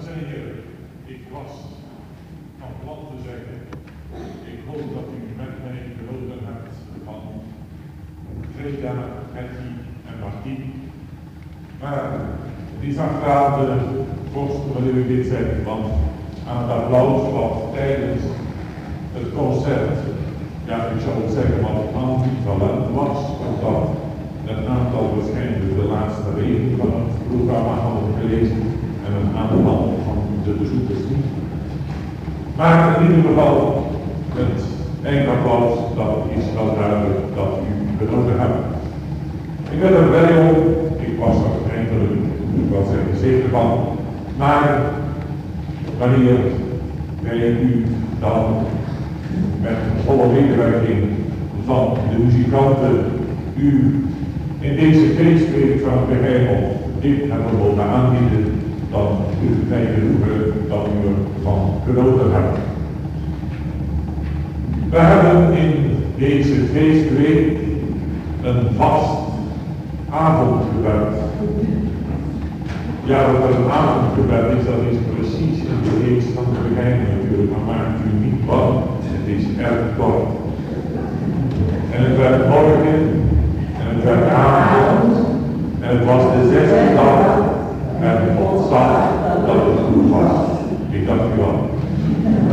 Dames en ik was van plan te zeggen, ik hoop dat u met mij genoten hebt van Freda, Hetty en Martien. Maar het is de borst wanneer ik dit zeg, want aan het applaus wat tijdens het concert, ja ik zou het zeggen wat ambivalent was, omdat een aantal waarschijnlijk de laatste reden van het programma hadden gelezen en een aantal bezoekers niet. Maar in ieder geval, het eindapplaus, dat is wel duidelijk dat u genoten hebt. Ik ben er blij om, ik was er eindelijk, ik was er zeker van, maar wanneer wij u dan met volle medewerking van de muzikanten u in deze feestweek van de hemel dit hebben mogen aanbieden, dan is het mij u we hebben in deze feestweek een vast avondgebed. Ja, wat een avondgebed is, dat is precies in de geest van de geheim natuurlijk, maar maakt u niet bang, het is erg kort. En het werd morgen, en het werd avond, en het was de zesde dag ねえ。